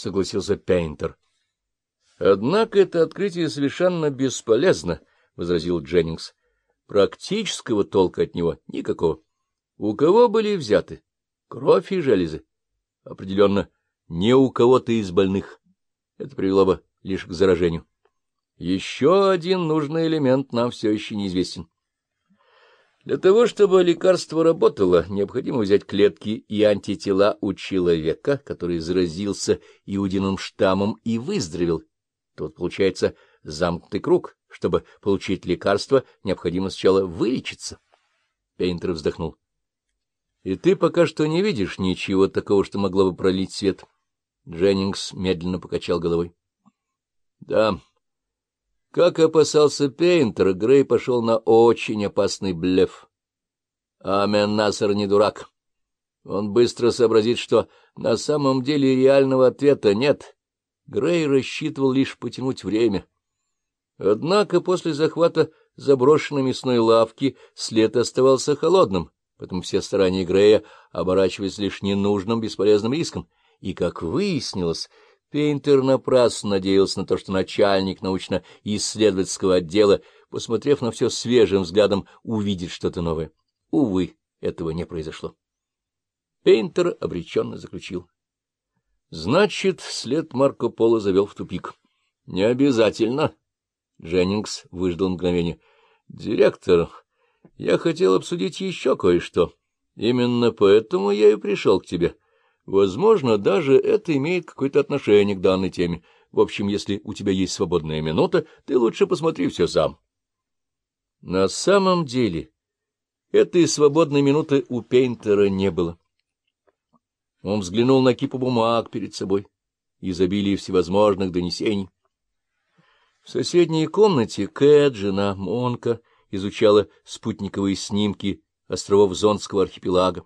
согласился Пейнтер. — Однако это открытие совершенно бесполезно, — возразил Дженнингс. — Практического толка от него никакого. У кого были взяты? Кровь и железы. Определенно, не у кого-то из больных. Это привело бы лишь к заражению. Еще один нужный элемент нам все еще неизвестен. Для того, чтобы лекарство работало, необходимо взять клетки и антитела у человека, который заразился иудиным штаммом и выздоровел. Тут получается замкнутый круг. Чтобы получить лекарство, необходимо сначала вылечиться. Пейнтер вздохнул. — И ты пока что не видишь ничего такого, что могло бы пролить свет? Дженнингс медленно покачал головой. — Да. Как опасался Пейнтер, Грей пошел на очень опасный блеф. Амен Насар не дурак. Он быстро сообразит, что на самом деле реального ответа нет. Грей рассчитывал лишь потянуть время. Однако после захвата заброшенной мясной лавки след оставался холодным, поэтому все старания Грея оборачивались лишь ненужным бесполезным риском. И, как выяснилось, Пейнтер напрасно надеялся на то, что начальник научно-исследовательского отдела, посмотрев на все свежим взглядом, увидит что-то новое. Увы, этого не произошло. Пейнтер обреченно заключил. Значит, след Марко Поло завел в тупик. — Не обязательно. Дженнингс выждал мгновение. — Директор, я хотел обсудить еще кое-что. Именно поэтому я и пришел к тебе. Возможно, даже это имеет какое-то отношение к данной теме. В общем, если у тебя есть свободная минута, ты лучше посмотри все сам. На самом деле, этой свободной минуты у Пейнтера не было. Он взглянул на кипу бумаг перед собой, изобилие всевозможных донесений. В соседней комнате Кэт, жена Монка, изучала спутниковые снимки островов Зонского архипелага.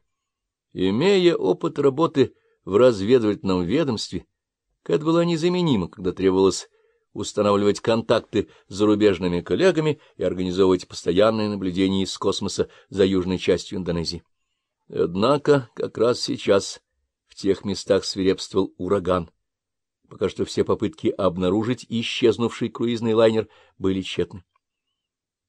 Имея опыт работы в разведывательном ведомстве, Кэт была незаменима, когда требовалось устанавливать контакты с зарубежными коллегами и организовывать постоянное наблюдение из космоса за южной частью Индонезии. Однако как раз сейчас в тех местах свирепствовал ураган. Пока что все попытки обнаружить исчезнувший круизный лайнер были тщетны.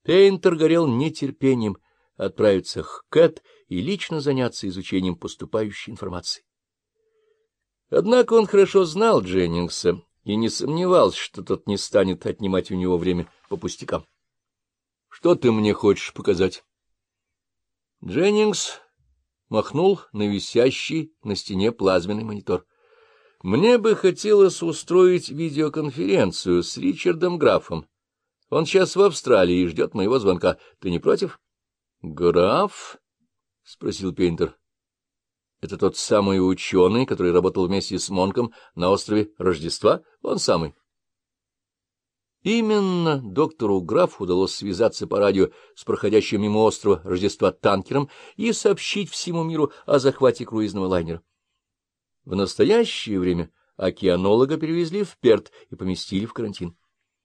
Пейнтер горел нетерпением отправиться к Кэт и лично заняться изучением поступающей информации. Однако он хорошо знал Дженнингса и не сомневался, что тот не станет отнимать у него время по пустякам. — Что ты мне хочешь показать? Дженнингс махнул на висящий на стене плазменный монитор. — Мне бы хотелось устроить видеоконференцию с Ричардом Графом. Он сейчас в Австралии и ждет моего звонка. Ты не против? — Граф? — спросил Пейнтер. — Это тот самый ученый, который работал вместе с Монком на острове Рождества? Он самый. Именно доктору Графу удалось связаться по радио с проходящим мимо острова Рождества танкером и сообщить всему миру о захвате круизного лайнера. В настоящее время океанолога перевезли в Перт и поместили в карантин.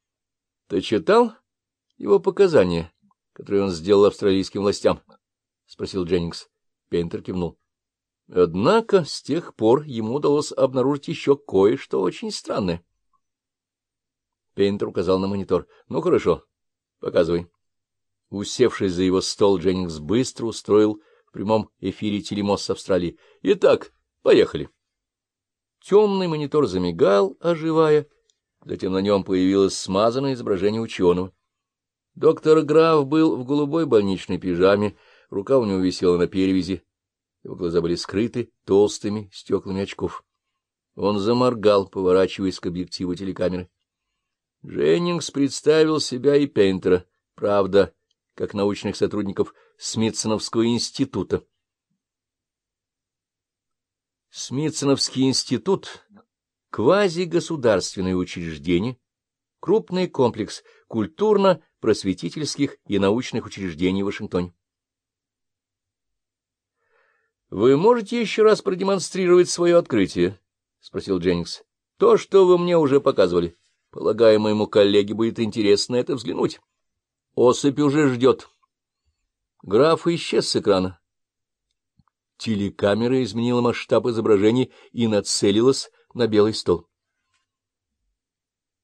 — Ты читал его показания, которые он сделал австралийским властям? — спросил Дженнингс. Пейнтер кивнул. Однако с тех пор ему удалось обнаружить еще кое-что очень странное. Пейнтер указал на монитор. — Ну, хорошо, показывай. Усевшись за его стол, Дженнингс быстро устроил в прямом эфире телемост с Австралии. — Итак, поехали. Темный монитор замигал, оживая. Затем на нем появилось смазанное изображение ученого. Доктор Граф был в голубой больничной пижаме, рука у него висела на перевязи, его глаза были скрыты толстыми стеклами очков. Он заморгал, поворачиваясь к объективу телекамеры. Дженнингс представил себя и Пейнтера, правда, как научных сотрудников Смитсоновского института. Смитсоновский институт — квазигосударственное учреждение, крупный комплекс культурно-просветительских и научных учреждений в Вашингтоне. — Вы можете еще раз продемонстрировать свое открытие? — спросил Дженнингс. — То, что вы мне уже показывали. Полагаю, моему коллеге будет интересно это взглянуть. Осыпь уже ждет. Граф исчез с экрана. Телекамера изменила масштаб изображений и нацелилась на белый стол.